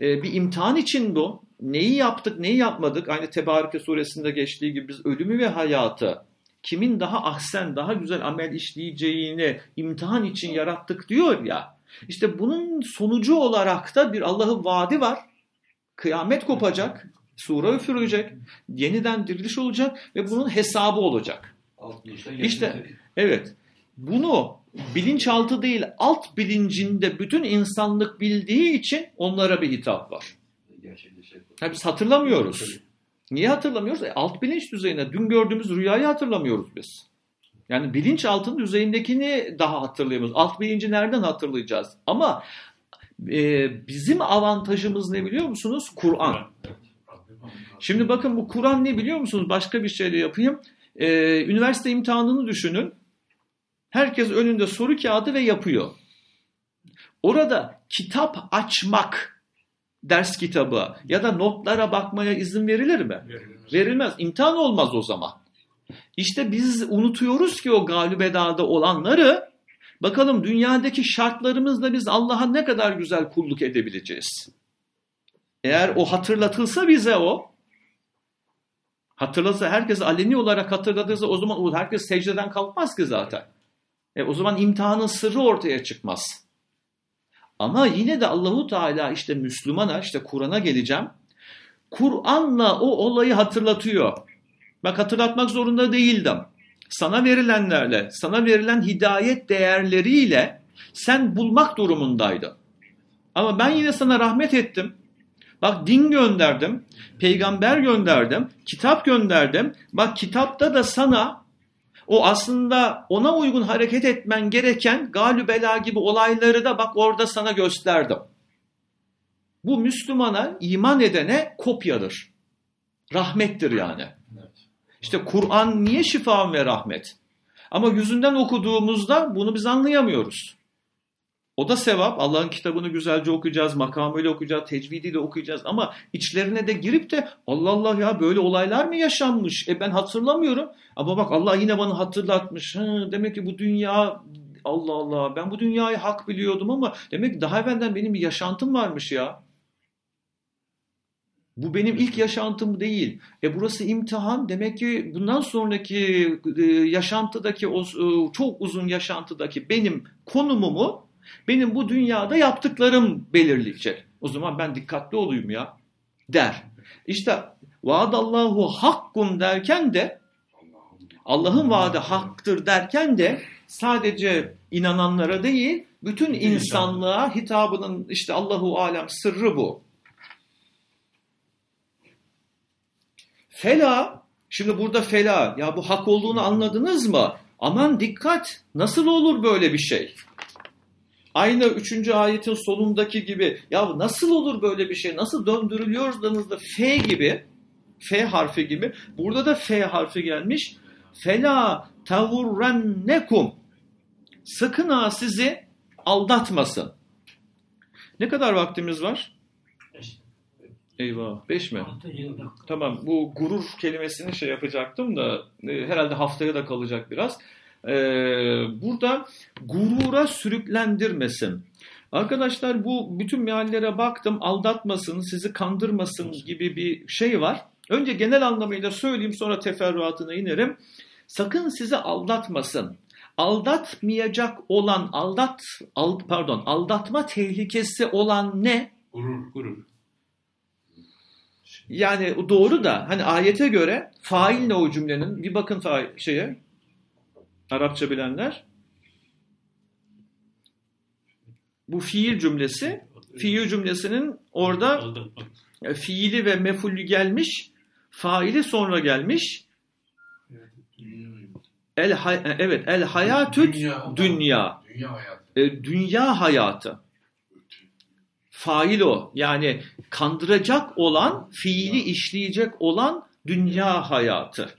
e, bir imtihan için bu. Neyi yaptık, neyi yapmadık? Aynı Tebareke suresinde geçtiği gibi biz ölümü ve hayatı kimin daha ahsen, daha güzel amel işleyeceğini imtihan için yarattık diyor ya. İşte bunun sonucu olarak da bir Allah'ın vaadi var. Kıyamet kopacak, sura üfürülecek, yeniden diriliş olacak ve bunun hesabı olacak. İşte evet bunu bilinçaltı değil alt bilincinde bütün insanlık bildiği için onlara bir hitap var. Ha, biz hatırlamıyoruz. Niye hatırlamıyoruz? E, alt bilinç düzeyinde dün gördüğümüz rüyayı hatırlamıyoruz biz. Yani bilinçaltının düzeyindekini daha hatırlayamıyoruz. Alt bilinci nereden hatırlayacağız? Ama e, bizim avantajımız ne biliyor musunuz? Kur'an. Şimdi bakın bu Kur'an ne biliyor musunuz? Başka bir şeyle yapayım. Ee, üniversite imtihanını düşünün. Herkes önünde soru kağıdı ve yapıyor. Orada kitap açmak, ders kitabı ya da notlara bakmaya izin verilir mi? Verilmez. İmtihan olmaz o zaman. İşte biz unutuyoruz ki o galibedada olanları bakalım dünyadaki şartlarımızla biz Allah'a ne kadar güzel kulluk edebileceğiz. Eğer o hatırlatılsa bize o, hatırlasa herkes aleni olarak hatırlatırsa o zaman herkes secdeden kalkmaz ki zaten. E, o zaman imtihanın sırrı ortaya çıkmaz. Ama yine de Allahu Teala işte Müslümana işte Kur'an'a geleceğim. Kur'an'la o olayı hatırlatıyor. Bak hatırlatmak zorunda değildim. Sana verilenlerle, sana verilen hidayet değerleriyle sen bulmak durumundaydın. Ama ben yine sana rahmet ettim. Bak din gönderdim, peygamber gönderdim, kitap gönderdim. Bak kitapta da sana o aslında ona uygun hareket etmen gereken galübela gibi olayları da bak orada sana gösterdim. Bu Müslümana, iman edene kopyadır. Rahmettir yani. İşte Kur'an niye şifa ve rahmet? Ama yüzünden okuduğumuzda bunu biz anlayamıyoruz. O da sevap. Allah'ın kitabını güzelce okuyacağız, makamıyla okuyacağız, tecvidiyle okuyacağız. Ama içlerine de girip de Allah Allah ya böyle olaylar mı yaşanmış? E ben hatırlamıyorum. Ama bak Allah yine bana hatırlatmış. Hı, demek ki bu dünya Allah Allah ben bu dünyayı hak biliyordum ama demek ki daha evvelden benim bir yaşantım varmış ya. Bu benim ilk yaşantım değil. E burası imtihan. Demek ki bundan sonraki e, yaşantıdaki o e, çok uzun yaşantıdaki benim konumumu benim bu dünyada yaptıklarım belirleyecek. O zaman ben dikkatli olayım ya der. İşte vaadallahu hakkun derken de Allah'ın vaadi haktır derken de sadece inananlara değil, bütün insanlığa hitabının işte Allahu alem sırrı bu. Fela, şimdi burada fela, ya bu hak olduğunu anladınız mı? Aman dikkat, nasıl olur böyle bir şey? Aynı üçüncü ayetin sonundaki gibi, ya nasıl olur böyle bir şey, nasıl döndürülüyorsanız da F gibi, F harfi gibi, burada da F harfi gelmiş. Fela tavurrennekum, sakın ha sizi aldatmasın. Ne kadar vaktimiz var? Eyvah, beş mi? Tamam bu gurur kelimesini şey yapacaktım da e, herhalde haftaya da kalacak biraz. E, burada gurura sürüklendirmesin. Arkadaşlar bu bütün meallere baktım aldatmasın, sizi kandırmasın gibi bir şey var. Önce genel anlamıyla söyleyeyim sonra teferruatına inerim. Sakın sizi aldatmasın. Aldatmayacak olan aldat al, pardon aldatma tehlikesi olan ne? Gurur, gurur. Yani doğru da hani ayete göre fail ne o cümlenin? Bir bakın fail, şeye. Arapça bilenler. Bu fiil cümlesi. Fiil cümlesinin orada fiili ve mefulü gelmiş. Faili sonra gelmiş. El hay- evet el hayatüt Dünya. dünya. Dünya hayatı. E, dünya hayatı. Fail o. Yani kandıracak olan, fiili işleyecek olan dünya hayatı.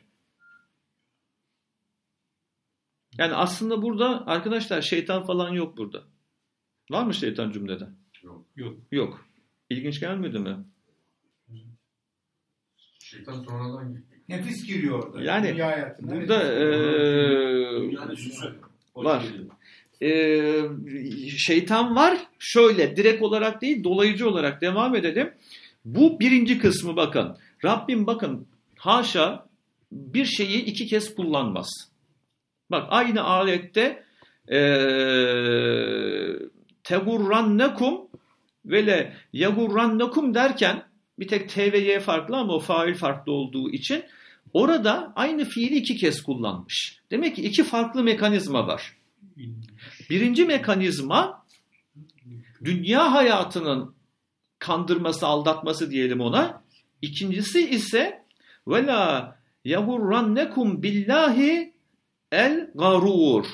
Yani aslında burada arkadaşlar şeytan falan yok burada. Var mı şeytan cümlede? Yok. Yok. Yok. İlginç gelmedi mi? Şeytan sonradan gitti. Nefis giriyor orada. Yani Dünya. Burada e. Hoş Var. geldin. e, şeytan var. Şöyle direkt olarak değil dolayıcı olarak devam edelim. Bu birinci kısmı bakın. Rabbim bakın haşa bir şeyi iki kez kullanmaz. Bak aynı ayette e, tegurrannekum ve le yagurrannekum derken bir tek T ve Y farklı ama o fail farklı olduğu için orada aynı fiili iki kez kullanmış. Demek ki iki farklı mekanizma var. Birinci mekanizma dünya hayatının kandırması, aldatması diyelim ona. İkincisi ise vela yagurrannekum billahi el garur.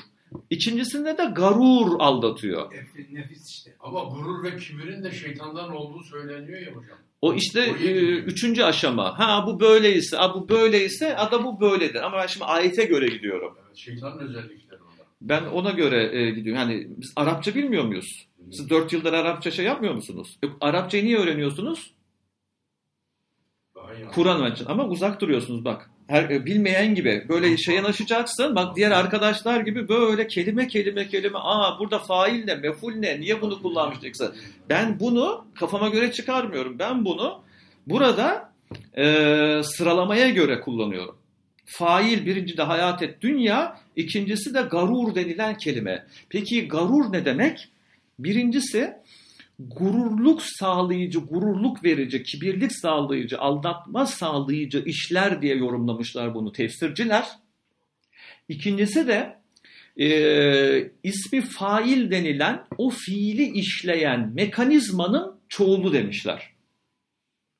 İkincisinde de garur aldatıyor. Nefis, nefis işte. Ama gurur ve kibirin de şeytandan olduğu söyleniyor ya hocam. O işte O e, üçüncü aşama. Ha bu böyleyse, ha bu böyleyse, ha da bu böyledir. Ama ben şimdi ayete göre gidiyorum. Evet, şeytanın özellikleri orada. Ben ona göre e, gidiyorum. Yani biz Arapça bilmiyor muyuz? Siz dört yıldır Arapça şey yapmıyor musunuz? E, Arapçayı niye öğreniyorsunuz? Kur'an için. Ama uzak duruyorsunuz bak. Her, e, bilmeyen gibi böyle şeye yanaşacaksın. Bak diğer arkadaşlar gibi böyle kelime kelime kelime. Aa burada fail ne, meful ne, niye bunu kullanmıştıksa. Ben bunu kafama göre çıkarmıyorum. Ben bunu burada e, sıralamaya göre kullanıyorum. Fail birinci de hayat et dünya, ikincisi de garur denilen kelime. Peki garur ne demek? Birincisi gururluk sağlayıcı, gururluk verici, kibirlik sağlayıcı, aldatma sağlayıcı işler diye yorumlamışlar bunu tefsirciler. İkincisi de e, ismi fail denilen o fiili işleyen mekanizmanın çoğulu demişler.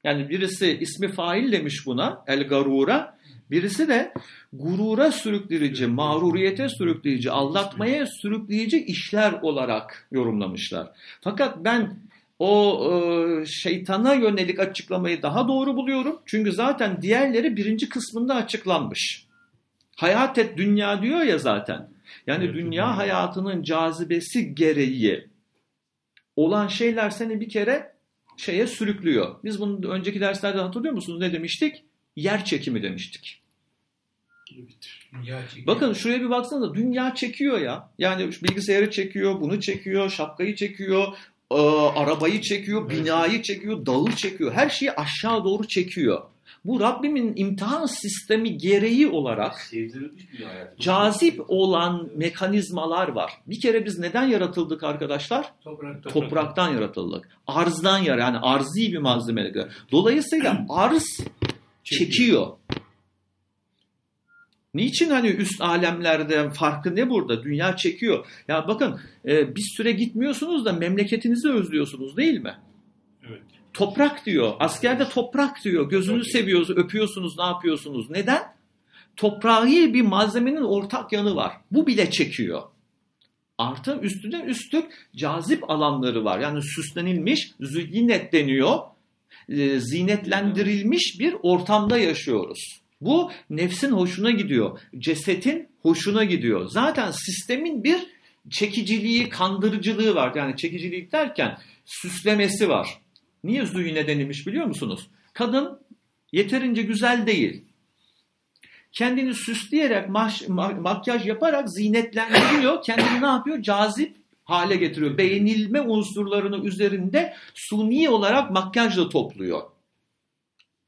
Yani birisi ismi fail demiş buna, el garura. Birisi de gurura sürükleyici, mağruriyete sürükleyici, aldatmaya sürükleyici işler olarak yorumlamışlar. Fakat ben o e, şeytana yönelik açıklamayı daha doğru buluyorum. Çünkü zaten diğerleri birinci kısmında açıklanmış. Hayat et dünya diyor ya zaten. Yani Evet, dünya dünya. hayatının cazibesi gereği olan şeyler seni bir kere şeye sürüklüyor. Biz bunu önceki derslerde hatırlıyor musunuz? Ne demiştik? Yer çekimi demiştik. Bakın şuraya bir baksanıza dünya çekiyor ya. Yani bilgisayarı çekiyor, bunu çekiyor, şapkayı çekiyor, e, arabayı çekiyor, binayı çekiyor, dağı çekiyor. Her şeyi aşağı doğru çekiyor. Bu Rabbimin imtihan sistemi gereği olarak cazip olan mekanizmalar var. Bir kere biz neden yaratıldık arkadaşlar? Toprak, Topraktan yaratıldık. Arzdan yar yani arzi bir malzeme. Dolayısıyla arz çekiyor. Niçin hani üst alemlerden farkı ne burada? Dünya çekiyor. Ya bakın e, bir süre gitmiyorsunuz da memleketinizi özlüyorsunuz değil mi? Evet. Toprak diyor. Askerde toprak diyor. Gözünü seviyorsunuz, öpüyorsunuz, ne yapıyorsunuz? Neden? Toprağı bir malzemenin ortak yanı var. Bu bile çekiyor. Artı üstüne üstlük cazip alanları var. Yani süslenilmiş, züyyinet deniyor. E, zinetlendirilmiş bir ortamda yaşıyoruz. Bu nefsin hoşuna gidiyor. Cesetin hoşuna gidiyor. Zaten sistemin bir çekiciliği, kandırıcılığı var. Yani çekicilik derken süslemesi var. Niye züyine denilmiş biliyor musunuz? Kadın yeterince güzel değil. Kendini süsleyerek, makyaj yaparak zinetlendiriyor. Kendini ne yapıyor? Cazip hale getiriyor. Beğenilme unsurlarını üzerinde suni olarak makyajla topluyor.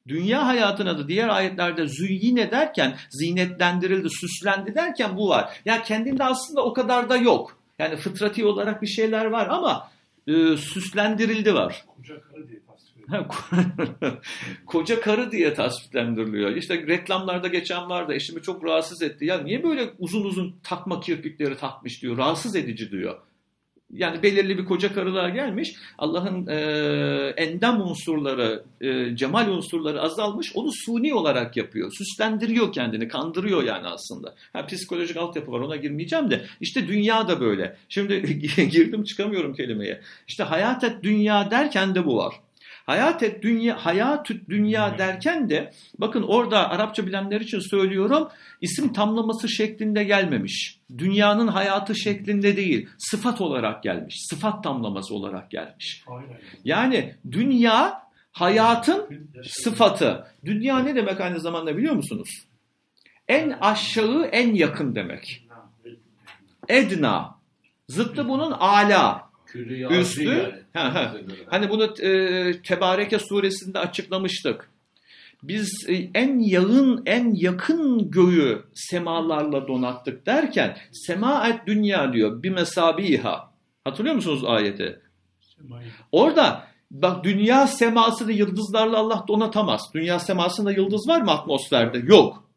Dünya hayatına da diğer ayetlerde züyyine derken zinetlendirildi, süslendi derken bu var. Ya kendinde aslında o kadar da yok. Yani fıtrati olarak bir şeyler var ama e, süslendirildi var. Koca karı diye. Koca karı diye tasvirlendiriliyor. İşte reklamlarda geçen vardı eşimi çok rahatsız etti. Ya niye böyle uzun uzun takma kirpikleri takmış diyor. Rahatsız edici diyor. Yani belirli bir koca karılığa gelmiş. Allah'ın e, endam unsurları, e, cemal unsurları azalmış. Onu suni olarak yapıyor. Süslendiriyor kendini, kandırıyor yani aslında. Ha, psikolojik altyapı var ona girmeyeceğim de. İşte dünya da böyle. Şimdi girdim çıkamıyorum kelimeye. İşte hayat et dünya derken de bu var. Hayat et dünya, hayatüt dünya derken de bakın orada Arapça bilenler için söylüyorum isim tamlaması şeklinde gelmemiş. Dünyanın hayatı şeklinde değil sıfat olarak gelmiş. Sıfat tamlaması olarak gelmiş. Yani dünya hayatın sıfatı. Dünya ne demek aynı zamanda biliyor musunuz? En aşağı en yakın demek. Edna. Zıttı bunun ala. Üstü, yani. ha, ha. Hani bunu e, Tebareke suresinde açıklamıştık. Biz e, en yağın, en yakın göğü semalarla donattık derken sema et dünya diyor. Bir mesabiha. Hatırlıyor musunuz ayeti? Orada bak dünya semasını yıldızlarla Allah donatamaz. Dünya semasında yıldız var mı atmosferde? Yok.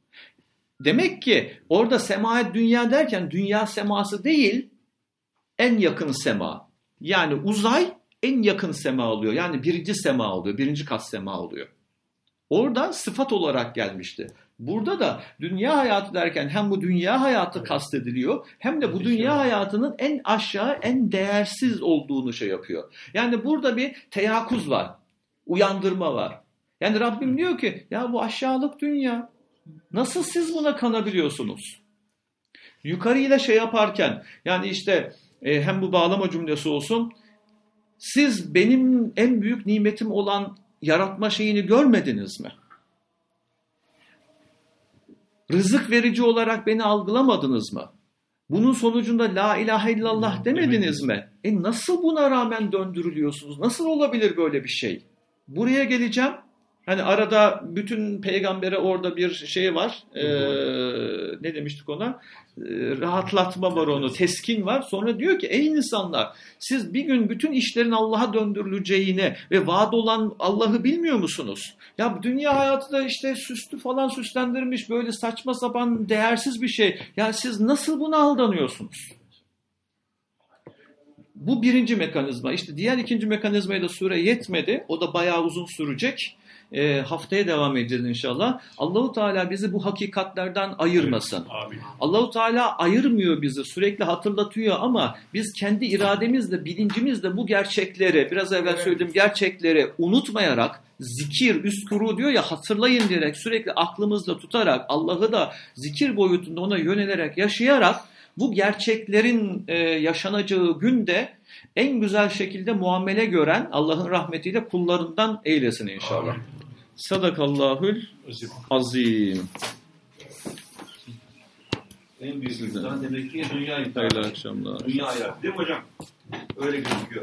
Demek ki orada sema et dünya derken dünya seması değil en yakın sema. Yani uzay en yakın sema oluyor. Yani birinci sema oluyor. Birinci kat sema oluyor. Orada sıfat olarak gelmişti. Burada da dünya hayatı derken hem bu dünya hayatı kastediliyor hem de bu dünya hayatının en aşağı en değersiz olduğunu şey yapıyor. Yani burada bir teyakkuz var. Uyandırma var. Yani Rabbim diyor ki ya bu aşağılık dünya. Nasıl siz buna kanabiliyorsunuz? Yukarıyla şey yaparken yani işte e, hem bu bağlama cümlesi olsun. Siz benim en büyük nimetim olan yaratma şeyini görmediniz mi? Rızık verici olarak beni algılamadınız mı? Bunun sonucunda la ilahe illallah demediniz mi? E nasıl buna rağmen döndürülüyorsunuz? Nasıl olabilir böyle bir şey? Buraya geleceğim. Hani arada bütün peygambere orada bir şey var. Ee, ne demiştik ona? Ee, rahatlatma var onu. Teskin var. Sonra diyor ki ey insanlar siz bir gün bütün işlerin Allah'a döndürüleceğini ve vaat olan Allah'ı bilmiyor musunuz? Ya dünya hayatı da işte süslü falan süslendirmiş böyle saçma sapan değersiz bir şey. Ya siz nasıl buna aldanıyorsunuz? Bu birinci mekanizma. İşte diğer ikinci mekanizmaya da süre yetmedi. O da bayağı uzun sürecek. E, haftaya devam edeceğiz inşallah. Allahu Teala bizi bu hakikatlerden ayırmasın. Amin. Allahu Teala ayırmıyor bizi, sürekli hatırlatıyor ama biz kendi irademizle, bilincimizle bu gerçekleri, biraz evvel Evet. söylediğim gerçekleri unutmayarak zikir, üskuru diyor ya hatırlayın diyerek sürekli aklımızda tutarak Allah'ı da zikir boyutunda ona yönelerek yaşayarak bu gerçeklerin e, yaşanacağı günde en güzel şekilde muamele gören Allah'ın rahmetiyle kullarından eylesin inşallah. Amin. Sadakallahül Azim. En büyük insan demek ki dünya Hayırlı insanı. akşamlar. Dünya hayatı değil mi hocam? Öyle gözüküyor.